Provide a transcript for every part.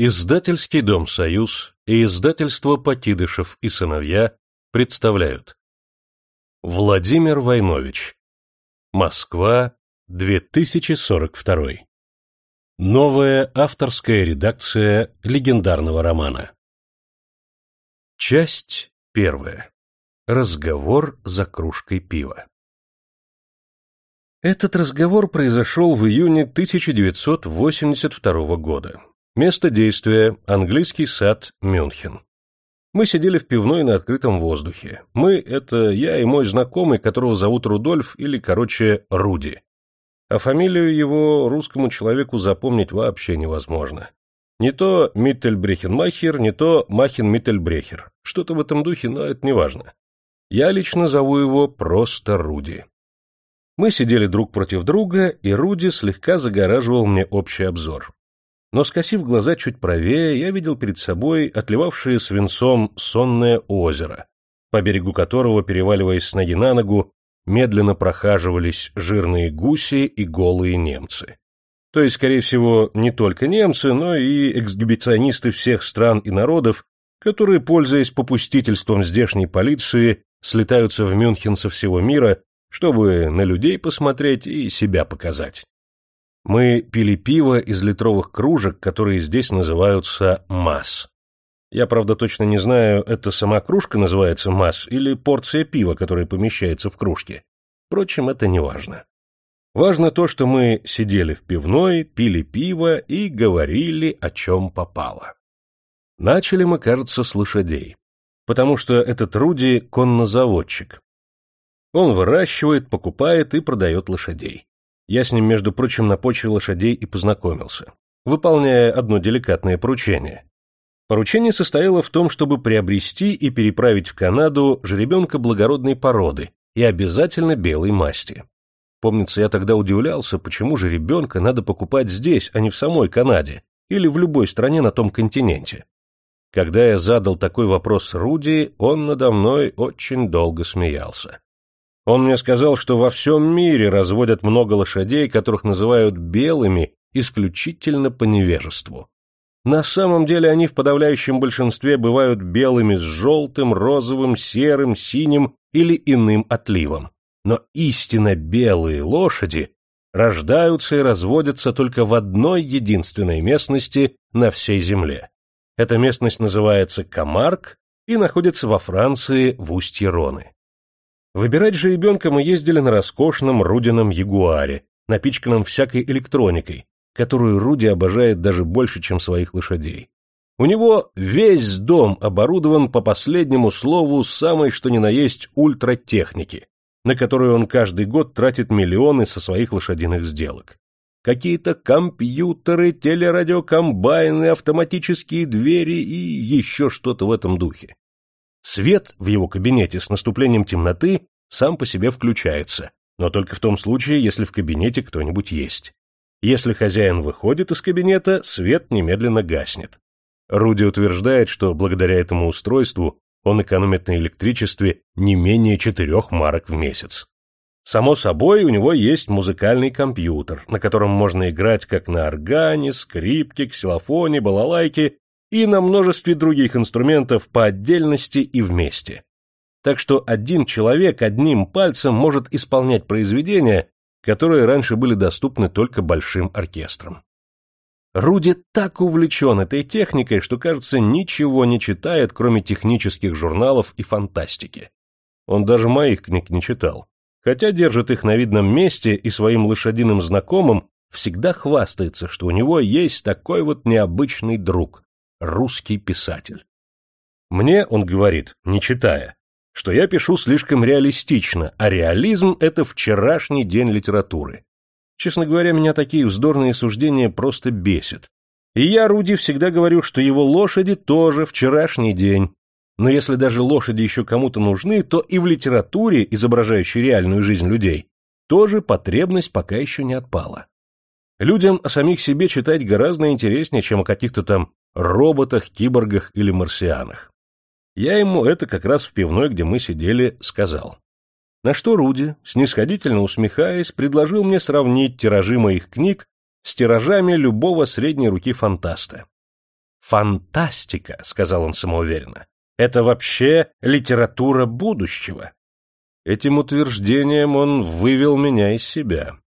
Издательский дом «Союз» и издательство «Покидышев и сыновья» представляют. Владимир Войнович. Москва, 2042 Новая авторская редакция легендарного романа. Часть первая. Разговор за кружкой пива. Этот разговор произошел в июне 1982 года. Место действия – английский сад, Мюнхен. Мы сидели в пивной на открытом воздухе. Мы – это я и мой знакомый, которого зовут Рудольф или, короче, Руди. А фамилию его русскому человеку запомнить вообще невозможно. Не то Миттельбрехенмахер, не то Махин-Миттельбрехер. Что-то в этом духе, но это не важно. Я лично зову его просто Руди. Мы сидели друг против друга, и Руди слегка загораживал мне общий обзор но, скосив глаза чуть правее, я видел перед собой отливавшее свинцом сонное озеро, по берегу которого, переваливаясь с ноги на ногу, медленно прохаживались жирные гуси и голые немцы. То есть, скорее всего, не только немцы, но и эксгибиционисты всех стран и народов, которые, пользуясь попустительством здешней полиции, слетаются в Мюнхен со всего мира, чтобы на людей посмотреть и себя показать. Мы пили пиво из литровых кружек, которые здесь называются «масс». Я, правда, точно не знаю, это сама кружка называется «масс» или порция пива, которая помещается в кружке. Впрочем, это не важно. Важно то, что мы сидели в пивной, пили пиво и говорили, о чем попало. Начали мы, кажется, с лошадей, потому что этот Руди — коннозаводчик. Он выращивает, покупает и продает лошадей. Я с ним, между прочим, на почве лошадей и познакомился, выполняя одно деликатное поручение. Поручение состояло в том, чтобы приобрести и переправить в Канаду жеребенка благородной породы и обязательно белой масти. Помнится, я тогда удивлялся, почему же ребенка надо покупать здесь, а не в самой Канаде или в любой стране на том континенте. Когда я задал такой вопрос Руди, он надо мной очень долго смеялся. Он мне сказал, что во всем мире разводят много лошадей, которых называют белыми исключительно по невежеству. На самом деле они в подавляющем большинстве бывают белыми с желтым, розовым, серым, синим или иным отливом. Но истинно белые лошади рождаются и разводятся только в одной единственной местности на всей земле. Эта местность называется Камарк и находится во Франции в устье Роны. Выбирать же ребенка мы ездили на роскошном Рудином Ягуаре, напичканном всякой электроникой, которую Руди обожает даже больше, чем своих лошадей. У него весь дом оборудован по последнему слову самой что ни на есть ультратехники, на которую он каждый год тратит миллионы со своих лошадиных сделок. Какие-то компьютеры, телерадиокомбайны, автоматические двери и еще что-то в этом духе. Свет в его кабинете с наступлением темноты сам по себе включается, но только в том случае, если в кабинете кто-нибудь есть. Если хозяин выходит из кабинета, свет немедленно гаснет. Руди утверждает, что благодаря этому устройству он экономит на электричестве не менее четырех марок в месяц. Само собой, у него есть музыкальный компьютер, на котором можно играть как на органе, скрипке, ксилофоне, балалайке и на множестве других инструментов по отдельности и вместе. Так что один человек одним пальцем может исполнять произведения, которые раньше были доступны только большим оркестрам. Руди так увлечен этой техникой, что, кажется, ничего не читает, кроме технических журналов и фантастики. Он даже моих книг не читал, хотя держит их на видном месте и своим лошадиным знакомым всегда хвастается, что у него есть такой вот необычный друг, русский писатель. Мне, он говорит, не читая, что я пишу слишком реалистично, а реализм — это вчерашний день литературы. Честно говоря, меня такие вздорные суждения просто бесят. И я Руди всегда говорю, что его лошади тоже вчерашний день. Но если даже лошади еще кому-то нужны, то и в литературе, изображающей реальную жизнь людей, тоже потребность пока еще не отпала. Людям о самих себе читать гораздо интереснее, чем о каких-то там роботах, киборгах или марсианах. Я ему это как раз в пивной, где мы сидели, сказал. На что Руди, снисходительно усмехаясь, предложил мне сравнить тиражи моих книг с тиражами любого средней руки фантаста. «Фантастика», — сказал он самоуверенно. «Это вообще литература будущего». Этим утверждением он вывел меня из себя.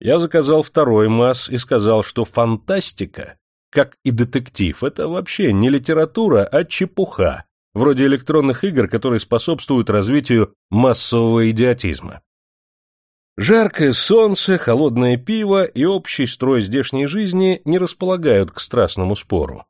Я заказал второй масс и сказал, что фантастика, как и детектив, это вообще не литература, а чепуха, вроде электронных игр, которые способствуют развитию массового идиотизма. Жаркое солнце, холодное пиво и общий строй здешней жизни не располагают к страстному спору.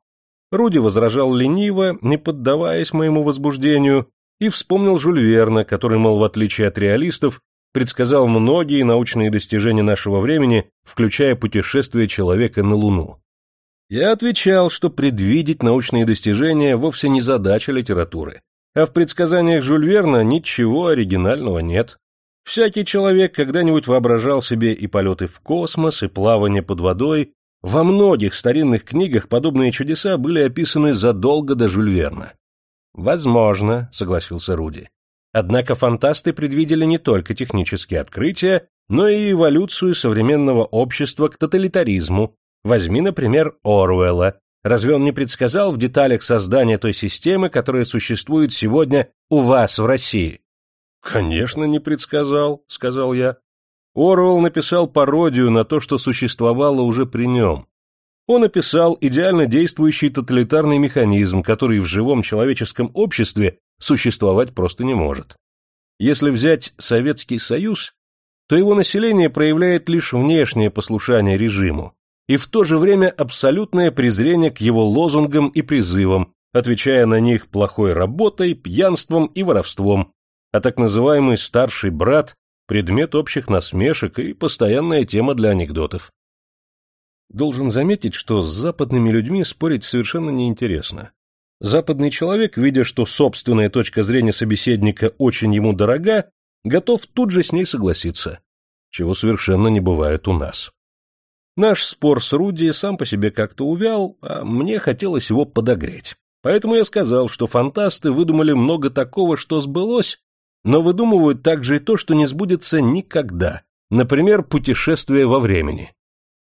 Руди возражал лениво, не поддаваясь моему возбуждению, и вспомнил Жюль Верна, который, мол, в отличие от реалистов, предсказал многие научные достижения нашего времени, включая путешествие человека на Луну. Я отвечал, что предвидеть научные достижения вовсе не задача литературы, а в предсказаниях Жюль Верна ничего оригинального нет. Всякий человек когда-нибудь воображал себе и полеты в космос, и плавание под водой. Во многих старинных книгах подобные чудеса были описаны задолго до Жюль Верна. «Возможно», — согласился Руди. Однако фантасты предвидели не только технические открытия, но и эволюцию современного общества к тоталитаризму. Возьми, например, Оруэлла. Разве он не предсказал в деталях создания той системы, которая существует сегодня у вас в России? «Конечно, не предсказал», — сказал я. Оруэлл написал пародию на то, что существовало уже при нем. Он описал идеально действующий тоталитарный механизм, который в живом человеческом обществе существовать просто не может. Если взять Советский Союз, то его население проявляет лишь внешнее послушание режиму и в то же время абсолютное презрение к его лозунгам и призывам, отвечая на них плохой работой, пьянством и воровством, а так называемый старший брат – предмет общих насмешек и постоянная тема для анекдотов. Должен заметить, что с западными людьми спорить совершенно неинтересно. Западный человек, видя, что собственная точка зрения собеседника очень ему дорога, готов тут же с ней согласиться, чего совершенно не бывает у нас. Наш спор с Руди сам по себе как-то увял, а мне хотелось его подогреть. Поэтому я сказал, что фантасты выдумали много такого, что сбылось, но выдумывают также и то, что не сбудется никогда, например, путешествие во времени.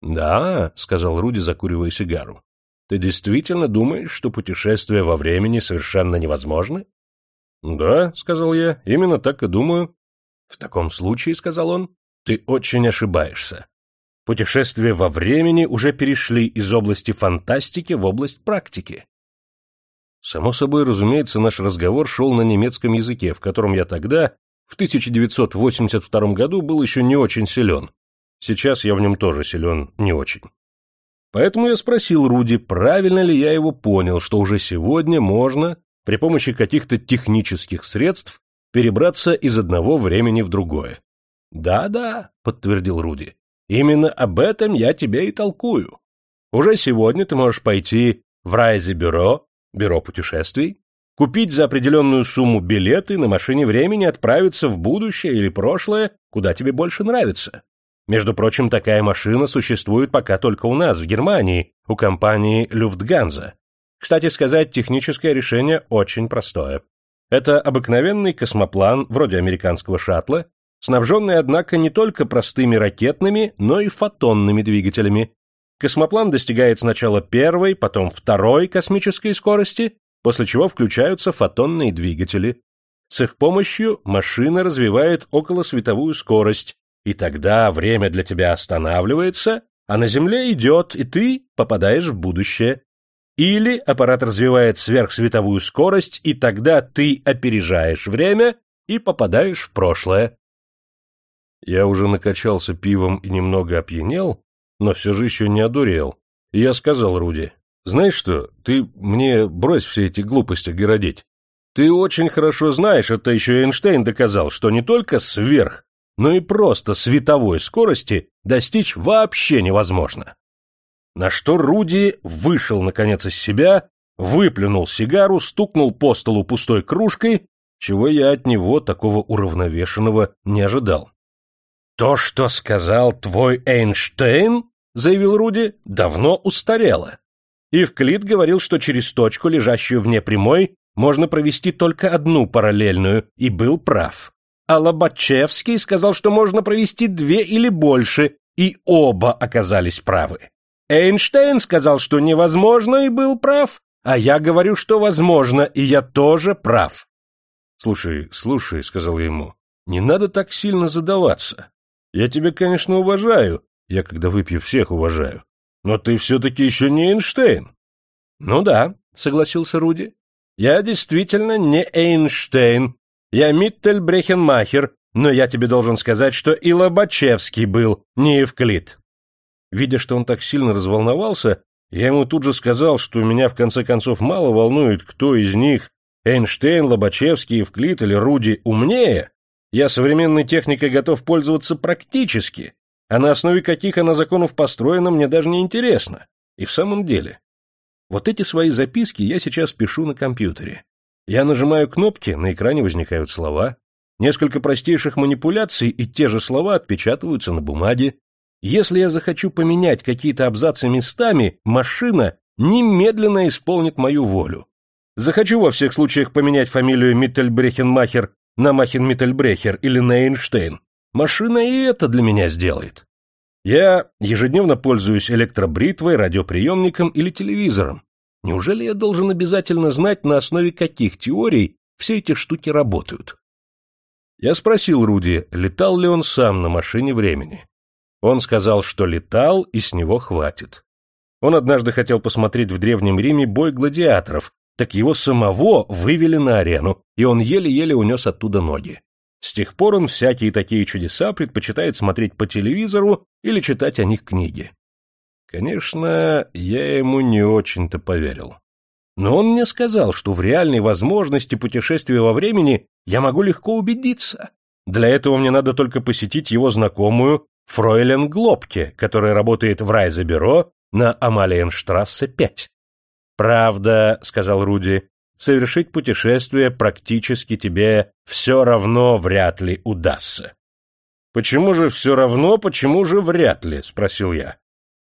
«Да», — сказал Руди, закуривая сигару, — «ты действительно думаешь, что путешествия во времени совершенно невозможны?» «Да», — сказал я, — «именно так и думаю». «В таком случае», — сказал он, — «ты очень ошибаешься. Путешествия во времени уже перешли из области фантастики в область практики. Само собой, разумеется, наш разговор шел на немецком языке, в котором я тогда, в 1982 году, был еще не очень силен. Сейчас я в нем тоже силен не очень. Поэтому я спросил Руди, правильно ли я его понял, что уже сегодня можно, при помощи каких-то технических средств, перебраться из одного времени в другое. «Да-да», — подтвердил Руди, — «именно об этом я тебе и толкую. Уже сегодня ты можешь пойти в Райзе-бюро, бюро путешествий, купить за определенную сумму билеты на машине времени отправиться в будущее или прошлое, куда тебе больше нравится. Между прочим, такая машина существует пока только у нас, в Германии, у компании Люфтганза. Кстати сказать, техническое решение очень простое. Это обыкновенный космоплан, вроде американского шаттла, снабженный, однако, не только простыми ракетными, но и фотонными двигателями, Космоплан достигает сначала первой, потом второй космической скорости, после чего включаются фотонные двигатели. С их помощью машина развивает околосветовую скорость, и тогда время для тебя останавливается, а на Земле идет, и ты попадаешь в будущее. Или аппарат развивает сверхсветовую скорость, и тогда ты опережаешь время и попадаешь в прошлое. Я уже накачался пивом и немного опьянел, но все же еще не одурел. И я сказал Руди, знаешь что, ты мне брось все эти глупости городить. Ты очень хорошо знаешь, это еще Эйнштейн доказал, что не только сверх, но и просто световой скорости достичь вообще невозможно. На что Руди вышел, наконец, из себя, выплюнул сигару, стукнул по столу пустой кружкой, чего я от него такого уравновешенного не ожидал. «То, что сказал твой Эйнштейн, — заявил Руди, — давно устарело. Евклид говорил, что через точку, лежащую вне прямой, можно провести только одну параллельную, и был прав. А Лобачевский сказал, что можно провести две или больше, и оба оказались правы. Эйнштейн сказал, что невозможно, и был прав. А я говорю, что возможно, и я тоже прав. Слушай, слушай, сказал я ему, не надо так сильно задаваться. Я тебя, конечно, уважаю. Я, когда выпью, всех уважаю. Но ты все-таки еще не Эйнштейн. Ну да, согласился Руди. Я действительно не Эйнштейн. Я Миттельбрехенмахер, но я тебе должен сказать, что и Лобачевский был не Евклид. Видя, что он так сильно разволновался, я ему тут же сказал, что меня в конце концов мало волнует, кто из них, Эйнштейн, Лобачевский, Евклид или Руди, умнее. Я современной техникой готов пользоваться практически, а на основе каких она законов построена, мне даже не интересно. И в самом деле, вот эти свои записки я сейчас пишу на компьютере. Я нажимаю кнопки, на экране возникают слова, несколько простейших манипуляций, и те же слова отпечатываются на бумаге, если я захочу поменять какие-то абзацы местами, машина немедленно исполнит мою волю. Захочу во всех случаях поменять фамилию Миттельбрехенмахер на Махен-Миттельбрехер или на Эйнштейн. Машина и это для меня сделает. Я ежедневно пользуюсь электробритвой, радиоприемником или телевизором. Неужели я должен обязательно знать, на основе каких теорий все эти штуки работают? Я спросил Руди, летал ли он сам на машине времени. Он сказал, что летал, и с него хватит. Он однажды хотел посмотреть в Древнем Риме бой гладиаторов, так его самого вывели на арену, и он еле-еле унес оттуда ноги. С тех пор он всякие такие чудеса предпочитает смотреть по телевизору или читать о них книги. Конечно, я ему не очень-то поверил. Но он мне сказал, что в реальной возможности путешествия во времени я могу легко убедиться. Для этого мне надо только посетить его знакомую Фройлен Глобке, которая работает в Райзебюро на Амалиенштрассе 5. «Правда», — сказал Руди, — «совершить путешествие практически тебе все равно вряд ли удастся». «Почему же все равно, почему же вряд ли?» — спросил я.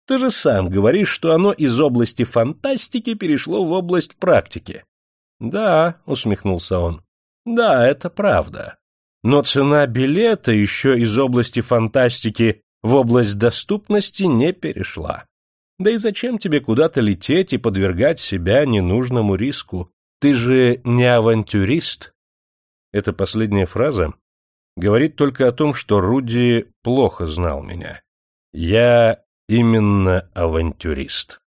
«Ты же сам говоришь, что оно из области фантастики перешло в область практики». «Да», — усмехнулся он, — «да, это правда. Но цена билета еще из области фантастики в область доступности не перешла. Да и зачем тебе куда-то лететь и подвергать себя ненужному риску? Ты же не авантюрист. Эта последняя фраза говорит только о том, что Руди плохо знал меня. Я именно авантюрист.